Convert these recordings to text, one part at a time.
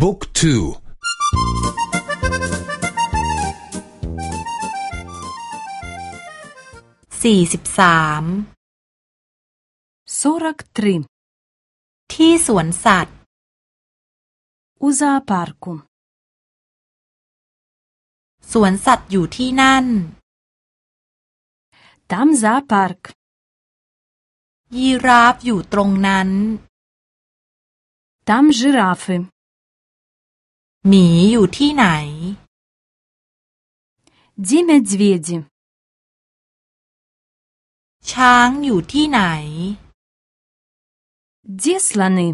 บุ๊กทูสี่สิบสามสรกที่สวนสัตว์อุซาปาร์คุมสวนสัตว์อยู่ที่นั่นดัมซาปาร์กยีราฟอยู่ตรงนั้นดัมจิราฟ หมีอยู่ที่ไหน Где медведи? ช้างอยู่ที่ไหน Где слоны?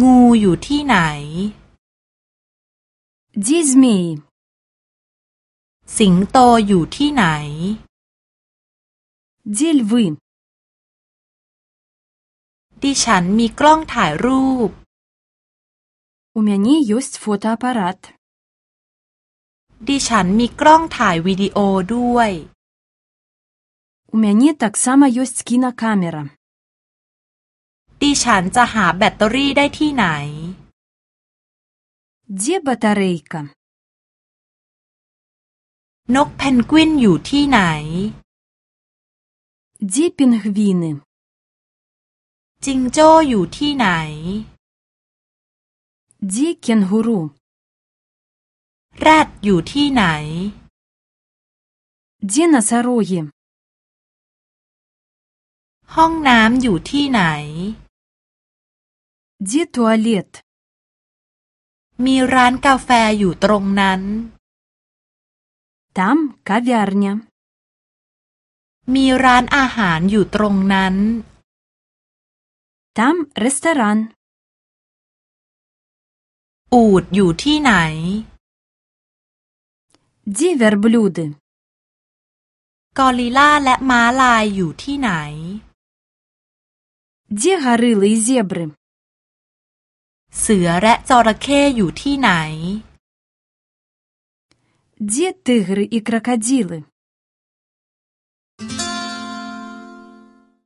งูอยู่ที่ไหน Где змеи? สิงโตอยู่ที่ไหน Где львы? ดิฉันมีกล้องถ่ายรูป У мяне ёсць фотоапарат. ดิฉันมีกล้องถ่ายวิดีโอด้วย У мяне таксама ёсць кінакамера. ดิฉันจะหาแบตเตอรี่ได้ที่ไหน Где батарэйка? นกเพนกวินอยู่ที่ไหน Где пингвины? จิงโจ้อยู่ที่ไหน Где кенгуру? แรดอยู่ที่ไหน Где носороги? ห้องน้ำอยู่ที่ไหน Где туалет? มีร้านกาแฟอยู่ตรงนั้น Там кавярня. มีร้านอาหารอยู่ตรงนั้น Там ресторан. อูดอยู่ที่ไหน Где верблюды? กอริลลาและม้าลายอยู่ที่ไหน Где гориллы и зебры? เสือและจระเข้อยู่ที่ไหน Где тигры и крокодилы?